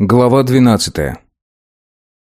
Глава 12.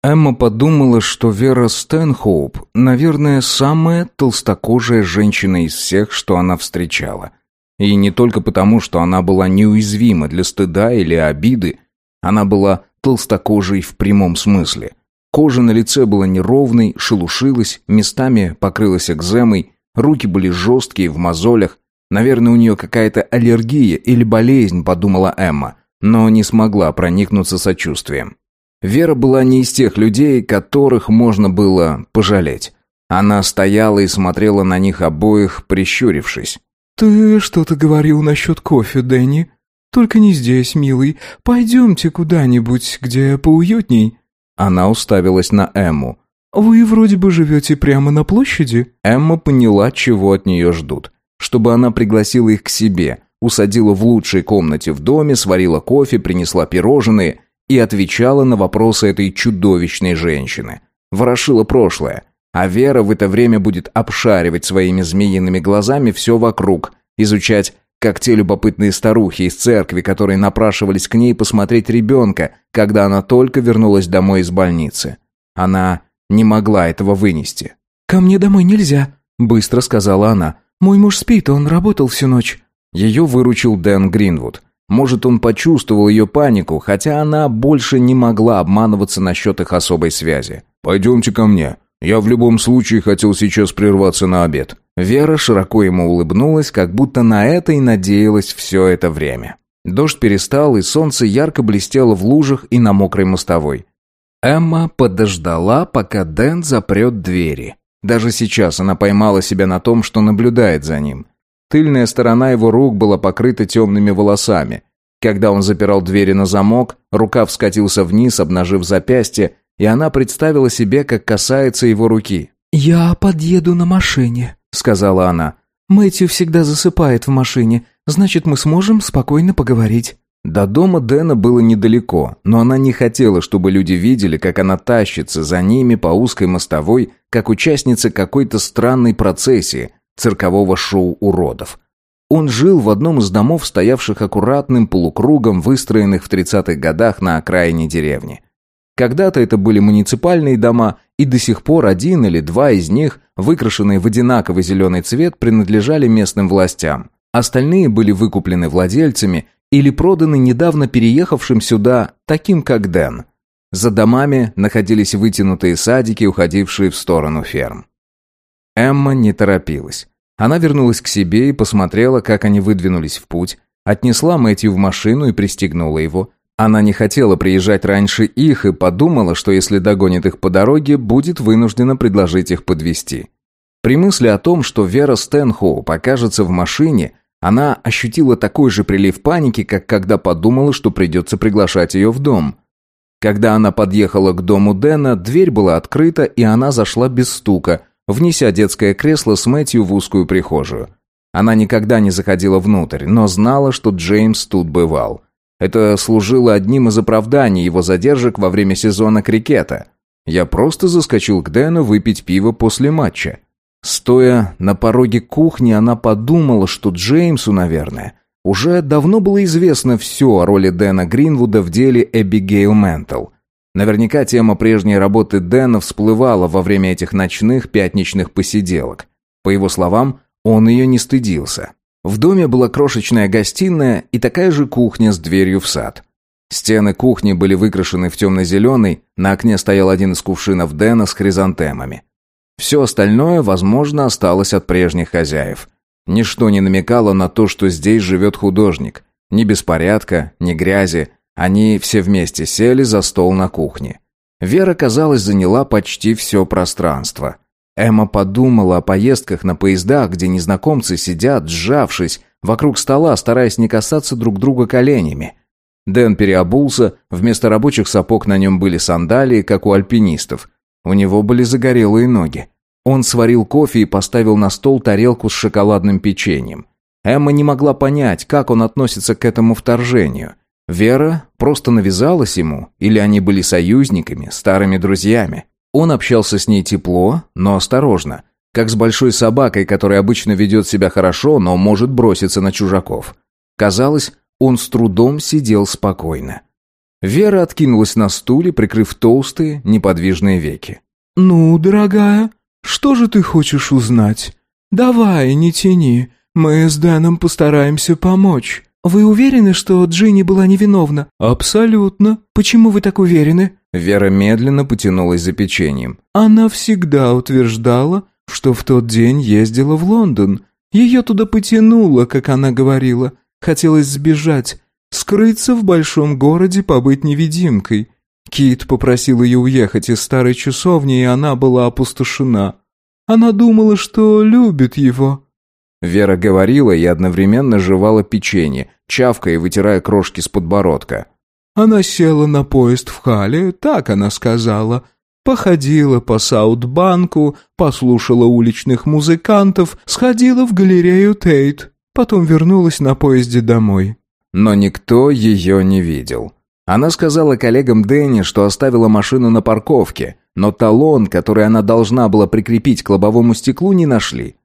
Эмма подумала, что Вера Стэнхоуп, наверное, самая толстокожая женщина из всех, что она встречала. И не только потому, что она была неуязвима для стыда или обиды, она была толстокожей в прямом смысле. Кожа на лице была неровной, шелушилась, местами покрылась экземой, руки были жесткие в мозолях. Наверное, у нее какая-то аллергия или болезнь, подумала Эмма но не смогла проникнуться сочувствием. Вера была не из тех людей, которых можно было пожалеть. Она стояла и смотрела на них обоих, прищурившись. «Ты что-то говорил насчет кофе, Дэнни? Только не здесь, милый. Пойдемте куда-нибудь, где поуютней». Она уставилась на Эмму. «Вы вроде бы живете прямо на площади». Эмма поняла, чего от нее ждут. Чтобы она пригласила их к себе – усадила в лучшей комнате в доме, сварила кофе, принесла пирожные и отвечала на вопросы этой чудовищной женщины. Ворошила прошлое, а Вера в это время будет обшаривать своими змеиными глазами все вокруг, изучать, как те любопытные старухи из церкви, которые напрашивались к ней посмотреть ребенка, когда она только вернулась домой из больницы. Она не могла этого вынести. «Ко мне домой нельзя», — быстро сказала она. «Мой муж спит, он работал всю ночь». Ее выручил Дэн Гринвуд. Может, он почувствовал ее панику, хотя она больше не могла обманываться насчет их особой связи. «Пойдемте ко мне. Я в любом случае хотел сейчас прерваться на обед». Вера широко ему улыбнулась, как будто на это и надеялась все это время. Дождь перестал, и солнце ярко блестело в лужах и на мокрой мостовой. Эмма подождала, пока Дэн запрет двери. Даже сейчас она поймала себя на том, что наблюдает за ним. Тыльная сторона его рук была покрыта темными волосами. Когда он запирал двери на замок, рука вскатился вниз, обнажив запястье, и она представила себе, как касается его руки. «Я подъеду на машине», — сказала она. «Мэтью всегда засыпает в машине, значит, мы сможем спокойно поговорить». До дома Дэна было недалеко, но она не хотела, чтобы люди видели, как она тащится за ними по узкой мостовой, как участница какой-то странной процессии, циркового шоу уродов. Он жил в одном из домов, стоявших аккуратным полукругом, выстроенных в 30-х годах на окраине деревни. Когда-то это были муниципальные дома, и до сих пор один или два из них, выкрашенные в одинаковый зеленый цвет, принадлежали местным властям. Остальные были выкуплены владельцами или проданы недавно переехавшим сюда, таким как Дэн. За домами находились вытянутые садики, уходившие в сторону ферм. Эмма не торопилась. Она вернулась к себе и посмотрела, как они выдвинулись в путь, отнесла Мэтью в машину и пристегнула его. Она не хотела приезжать раньше их и подумала, что если догонит их по дороге, будет вынуждена предложить их подвести. При мысли о том, что Вера Стэнхоу покажется в машине, она ощутила такой же прилив паники, как когда подумала, что придется приглашать ее в дом. Когда она подъехала к дому Дэна, дверь была открыта, и она зашла без стука, внеся детское кресло с Мэтью в узкую прихожую. Она никогда не заходила внутрь, но знала, что Джеймс тут бывал. Это служило одним из оправданий его задержек во время сезона крикета. Я просто заскочил к Дэну выпить пиво после матча. Стоя на пороге кухни, она подумала, что Джеймсу, наверное, уже давно было известно все о роли Дэна Гринвуда в деле Эбигейл Ментл – Наверняка тема прежней работы Дэна всплывала во время этих ночных пятничных посиделок. По его словам, он ее не стыдился. В доме была крошечная гостиная и такая же кухня с дверью в сад. Стены кухни были выкрашены в темно-зеленый, на окне стоял один из кувшинов Дэна с хризантемами. Все остальное, возможно, осталось от прежних хозяев. Ничто не намекало на то, что здесь живет художник. Ни беспорядка, ни грязи, они все вместе сели за стол на кухне. Вера, казалось, заняла почти все пространство. Эмма подумала о поездках на поездах, где незнакомцы сидят, сжавшись, вокруг стола, стараясь не касаться друг друга коленями. Дэн переобулся, вместо рабочих сапог на нем были сандалии, как у альпинистов. У него были загорелые ноги. Он сварил кофе и поставил на стол тарелку с шоколадным печеньем. Эмма не могла понять, как он относится к этому вторжению. Вера просто навязалась ему, или они были союзниками, старыми друзьями. Он общался с ней тепло, но осторожно, как с большой собакой, которая обычно ведет себя хорошо, но может броситься на чужаков. Казалось, он с трудом сидел спокойно. Вера откинулась на стуле, прикрыв толстые, неподвижные веки. «Ну, дорогая, что же ты хочешь узнать? Давай, не тяни, мы с Дэном постараемся помочь». «Вы уверены, что Джинни была невиновна?» «Абсолютно. Почему вы так уверены?» Вера медленно потянулась за печеньем. «Она всегда утверждала, что в тот день ездила в Лондон. Ее туда потянуло, как она говорила. Хотелось сбежать, скрыться в большом городе, побыть невидимкой. Кит попросил ее уехать из старой часовни, и она была опустошена. Она думала, что любит его». Вера говорила и одновременно жевала печенье, чавкая и вытирая крошки с подбородка. Она села на поезд в Хале, так она сказала. Походила по Саутбанку, послушала уличных музыкантов, сходила в галерею Тейт, потом вернулась на поезде домой. Но никто ее не видел. Она сказала коллегам Дэнни, что оставила машину на парковке, но талон, который она должна была прикрепить к лобовому стеклу, не нашли.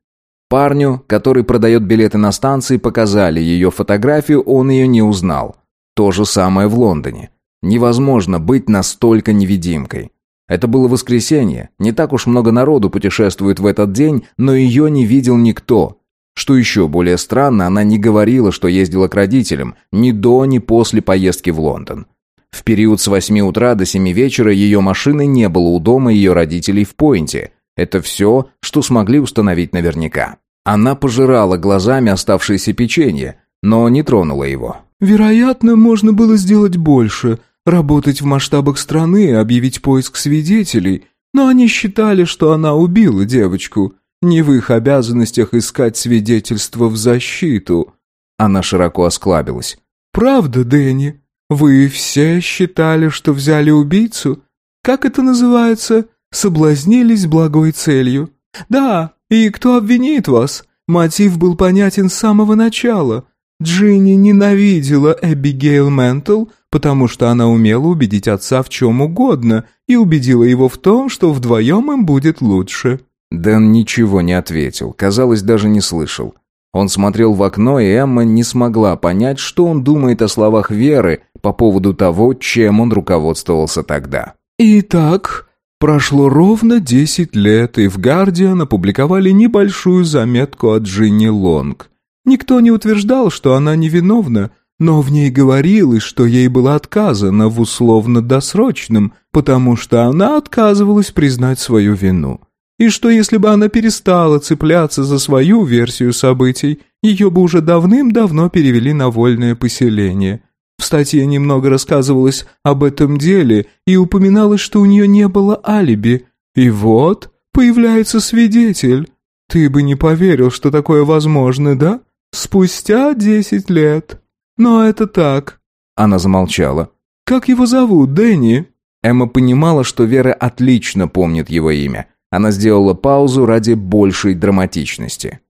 Парню, который продает билеты на станции, показали ее фотографию, он ее не узнал. То же самое в Лондоне. Невозможно быть настолько невидимкой. Это было воскресенье, не так уж много народу путешествует в этот день, но ее не видел никто. Что еще более странно, она не говорила, что ездила к родителям, ни до, ни после поездки в Лондон. В период с 8 утра до 7 вечера ее машины не было у дома ее родителей в Пойнте. Это все, что смогли установить наверняка. Она пожирала глазами оставшееся печенье, но не тронула его. «Вероятно, можно было сделать больше, работать в масштабах страны и объявить поиск свидетелей, но они считали, что она убила девочку. Не в их обязанностях искать свидетельства в защиту». Она широко осклабилась. «Правда, Дэнни? Вы все считали, что взяли убийцу? Как это называется? Соблазнились благой целью. Да, и кто обвинит вас? Мотив был понятен с самого начала. Джинни ненавидела Эбигейл Ментл, потому что она умела убедить отца в чем угодно и убедила его в том, что вдвоем им будет лучше. Дэн ничего не ответил, казалось, даже не слышал. Он смотрел в окно, и Эмма не смогла понять, что он думает о словах Веры по поводу того, чем он руководствовался тогда. «Итак, Прошло ровно десять лет, и в «Гардиан» опубликовали небольшую заметку от Джинни Лонг. Никто не утверждал, что она невиновна, но в ней говорилось, что ей было отказано в условно-досрочном, потому что она отказывалась признать свою вину. И что если бы она перестала цепляться за свою версию событий, ее бы уже давным-давно перевели на вольное поселение – в статье немного рассказывалось об этом деле и упоминалось, что у нее не было алиби. И вот появляется свидетель. Ты бы не поверил, что такое возможно, да? Спустя десять лет. Но это так. Она замолчала. Как его зовут, Дэнни? Эмма понимала, что Вера отлично помнит его имя. Она сделала паузу ради большей драматичности.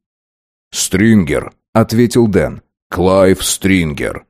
«Стрингер», — ответил Дэн. «Клайв Стрингер».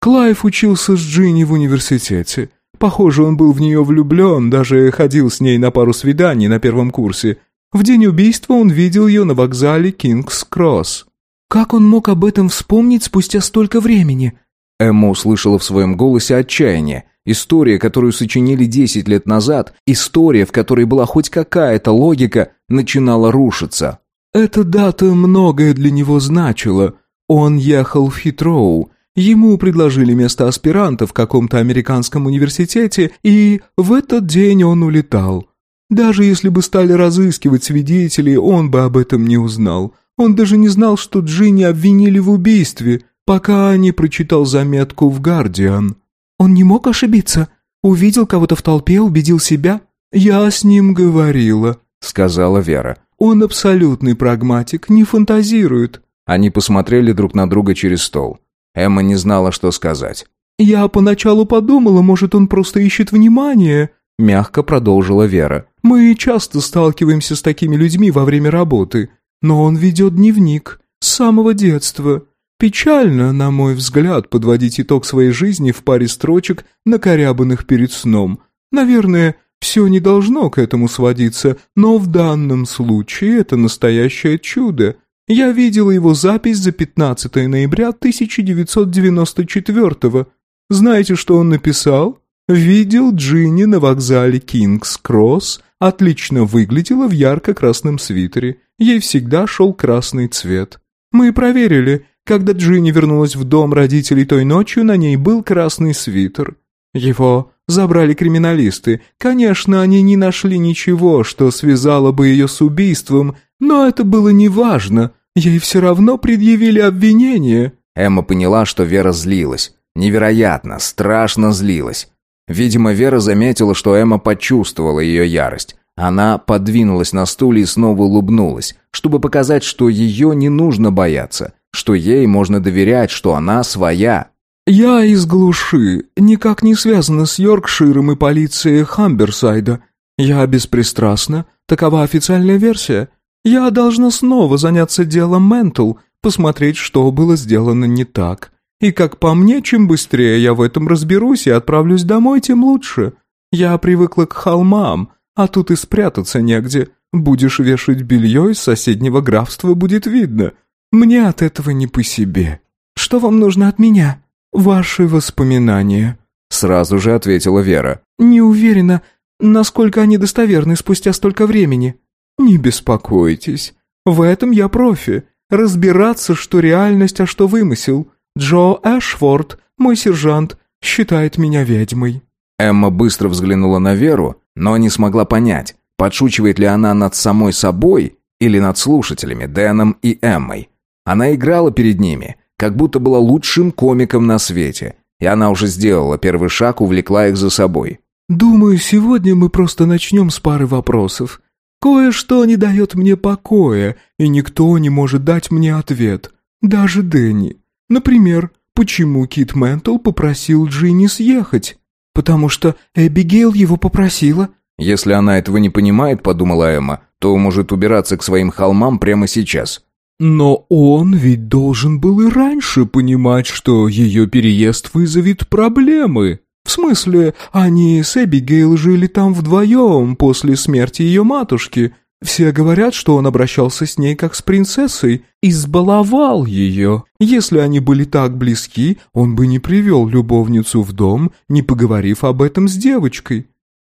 Клайв учился с Джинни в университете. Похоже, он был в нее влюблен, даже ходил с ней на пару свиданий на первом курсе. В день убийства он видел ее на вокзале Кингс-Кросс. «Как он мог об этом вспомнить спустя столько времени?» Эмма услышала в своем голосе отчаяние. История, которую сочинили десять лет назад, история, в которой была хоть какая-то логика, начинала рушиться. «Эта дата многое для него значила. Он ехал в Хитроу, Ему предложили место аспиранта в каком-то американском университете, и в этот день он улетал. Даже если бы стали разыскивать свидетелей, он бы об этом не узнал. Он даже не знал, что Джинни обвинили в убийстве, пока не прочитал заметку в «Гардиан». Он не мог ошибиться. Увидел кого-то в толпе, убедил себя. «Я с ним говорила», — сказала Вера. «Он абсолютный прагматик, не фантазирует». Они посмотрели друг на друга через стол. Эмма не знала, что сказать. «Я поначалу подумала, может, он просто ищет внимания», — мягко продолжила Вера. «Мы часто сталкиваемся с такими людьми во время работы, но он ведет дневник с самого детства. Печально, на мой взгляд, подводить итог своей жизни в паре строчек, накорябанных перед сном. Наверное, все не должно к этому сводиться, но в данном случае это настоящее чудо. Я видела его запись за 15 ноября 1994 -го. Знаете, что он написал? Видел Джинни на вокзале Кингс-Кросс, отлично выглядела в ярко-красном свитере. Ей всегда шел красный цвет. Мы проверили. Когда Джинни вернулась в дом родителей той ночью, на ней был красный свитер. Его забрали криминалисты. Конечно, они не нашли ничего, что связало бы ее с убийством, но это было неважно. Ей все равно предъявили обвинение. Эмма поняла, что Вера злилась. Невероятно, страшно злилась. Видимо, Вера заметила, что Эмма почувствовала ее ярость. Она подвинулась на стуле и снова улыбнулась, чтобы показать, что ее не нужно бояться, что ей можно доверять, что она своя. «Я из глуши, никак не связана с Йоркширом и полицией Хамберсайда. Я беспристрастна, такова официальная версия. Я должна снова заняться делом Ментл, посмотреть, что было сделано не так. И как по мне, чем быстрее я в этом разберусь и отправлюсь домой, тем лучше. Я привыкла к холмам, а тут и спрятаться негде. Будешь вешать белье, из соседнего графства будет видно. Мне от этого не по себе. Что вам нужно от меня? Ваши воспоминания. Сразу же ответила Вера. Не уверена, насколько они достоверны спустя столько времени. Не беспокойтесь. В этом я профи. Разбираться, что реальность, а что вымысел. Джо Эшфорд, мой сержант, считает меня ведьмой. Эмма быстро взглянула на Веру, но не смогла понять, подшучивает ли она над самой собой или над слушателями, Дэном и Эммой. Она играла перед ними, как будто была лучшим комиком на свете, и она уже сделала первый шаг, увлекла их за собой. «Думаю, сегодня мы просто начнем с пары вопросов. Кое-что не дает мне покоя, и никто не может дать мне ответ, даже Дэнни. Например, почему Кит Ментл попросил Джинни съехать?» «Потому что Эбигейл его попросила». «Если она этого не понимает, — подумала Эмма, — то может убираться к своим холмам прямо сейчас». «Но он ведь должен был и раньше понимать, что ее переезд вызовет проблемы. В смысле, они с Эбигейл жили там вдвоем после смерти ее матушки, все говорят, что он обращался с ней как с принцессой, избаловал ее. Если они были так близки, он бы не привел любовницу в дом, не поговорив об этом с девочкой.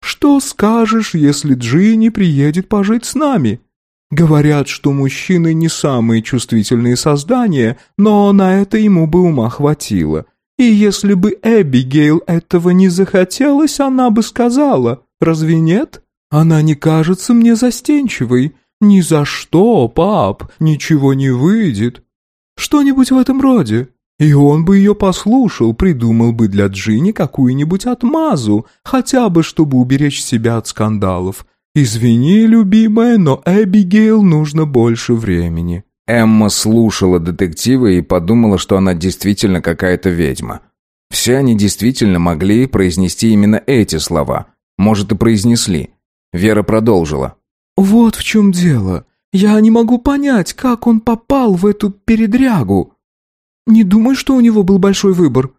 Что скажешь, если Джинни приедет пожить с нами? Говорят, что мужчины не самые чувствительные создания, но на это ему бы ума хватило. И если бы Эбигейл этого не захотелось, она бы сказала, разве нет? Она не кажется мне застенчивой. Ни за что, пап, ничего не выйдет. Что-нибудь в этом роде. И он бы ее послушал, придумал бы для Джинни какую-нибудь отмазу, хотя бы чтобы уберечь себя от скандалов. Извини, любимая, но Эбигейл нужно больше времени. Эмма слушала детектива и подумала, что она действительно какая-то ведьма. Все они действительно могли произнести именно эти слова. Может, и произнесли. Вера продолжила. «Вот в чем дело. Я не могу понять, как он попал в эту передрягу. Не думаю, что у него был большой выбор.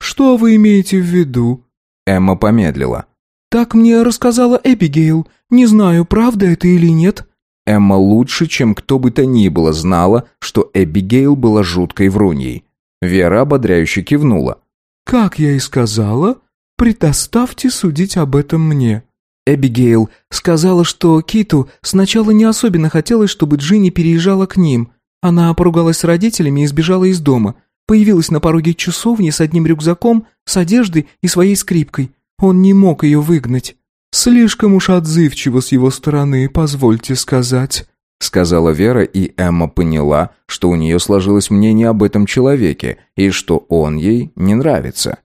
Что вы имеете в виду?» Эмма помедлила. «Так мне рассказала Эбигейл. Не знаю, правда это или нет». Эмма лучше, чем кто бы то ни было, знала, что Эбигейл была жуткой вруньей. Вера ободряюще кивнула. «Как я и сказала, предоставьте судить об этом мне. Эбигейл сказала, что Киту сначала не особенно хотелось, чтобы Джинни переезжала к ним. Она поругалась с родителями и сбежала из дома. Появилась на пороге часовни с одним рюкзаком, с одеждой и своей скрипкой. Он не мог ее выгнать. «Слишком уж отзывчиво с его стороны, позвольте сказать», сказала Вера, и Эмма поняла, что у нее сложилось мнение об этом человеке и что он ей не нравится.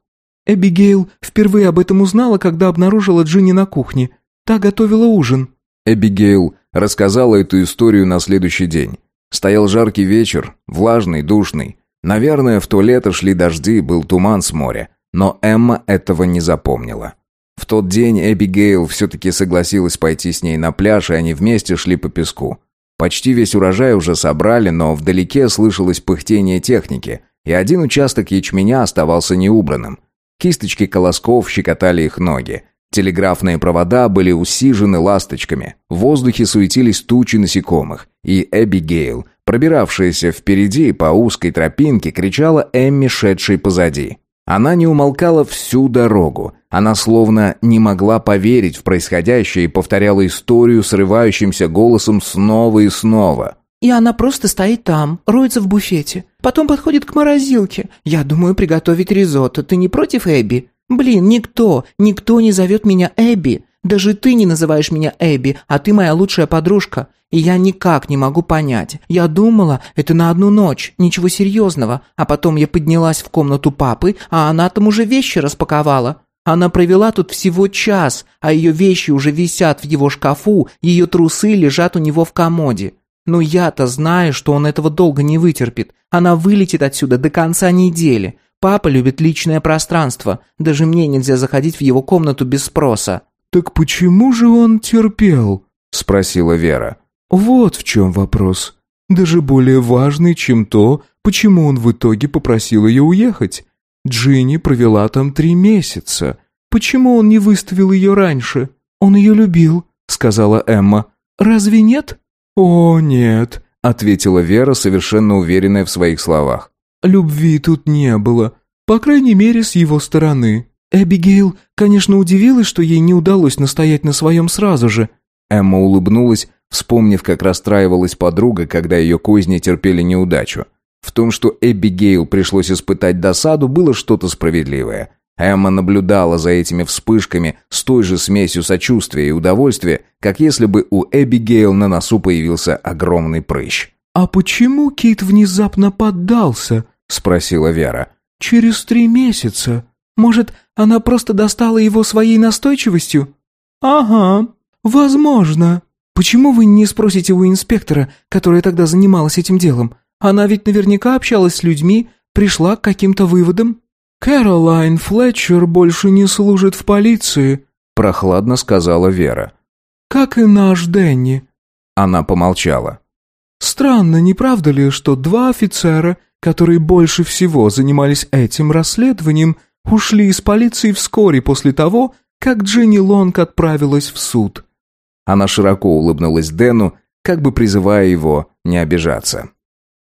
Эбигейл впервые об этом узнала, когда обнаружила Джинни на кухне. Та готовила ужин. Эбигейл рассказала эту историю на следующий день. Стоял жаркий вечер, влажный, душный. Наверное, в то лето шли дожди, был туман с моря. Но Эмма этого не запомнила. В тот день Эбигейл все-таки согласилась пойти с ней на пляж, и они вместе шли по песку. Почти весь урожай уже собрали, но вдалеке слышалось пыхтение техники, и один участок ячменя оставался неубранным. Кисточки колосков щекотали их ноги. Телеграфные провода были усижены ласточками. В воздухе суетились тучи насекомых. И Эбигейл, пробиравшаяся впереди по узкой тропинке, кричала Эмми, шедшей позади. Она не умолкала всю дорогу. Она словно не могла поверить в происходящее и повторяла историю срывающимся голосом снова и снова. И она просто стоит там, роется в буфете. Потом подходит к морозилке. Я думаю приготовить ризотто. Ты не против Эбби? Блин, никто, никто не зовет меня Эбби. Даже ты не называешь меня Эбби, а ты моя лучшая подружка. И я никак не могу понять. Я думала, это на одну ночь, ничего серьезного. А потом я поднялась в комнату папы, а она там уже вещи распаковала. Она провела тут всего час, а ее вещи уже висят в его шкафу, ее трусы лежат у него в комоде. Но я-то знаю, что он этого долго не вытерпит. Она вылетит отсюда до конца недели. Папа любит личное пространство. Даже мне нельзя заходить в его комнату без спроса. «Так почему же он терпел?» — спросила Вера. «Вот в чем вопрос. Даже более важный, чем то, почему он в итоге попросил ее уехать. Джинни провела там три месяца. Почему он не выставил ее раньше? Он ее любил», — сказала Эмма. «Разве нет?» «О, нет», — ответила Вера, совершенно уверенная в своих словах. «Любви тут не было, по крайней мере, с его стороны. Эбигейл, конечно, удивилась, что ей не удалось настоять на своем сразу же». Эмма улыбнулась, вспомнив, как расстраивалась подруга, когда ее козни терпели неудачу. В том, что Эбигейл пришлось испытать досаду, было что-то справедливое. Эмма наблюдала за этими вспышками с той же смесью сочувствия и удовольствия, как если бы у Эбигейл на носу появился огромный прыщ. «А почему Кит внезапно поддался?» — спросила Вера. «Через три месяца. Может, она просто достала его своей настойчивостью?» «Ага, возможно». «Почему вы не спросите у инспектора, которая тогда занималась этим делом? Она ведь наверняка общалась с людьми, пришла к каким-то выводам?» «Кэролайн Флетчер больше не служит в полиции», — прохладно сказала Вера. «Как и наш Дэнни». Она помолчала. «Странно, не правда ли, что два офицера, которые больше всего занимались этим расследованием, ушли из полиции вскоре после того, как Дженни Лонг отправилась в суд?» Она широко улыбнулась Дэну, как бы призывая его не обижаться.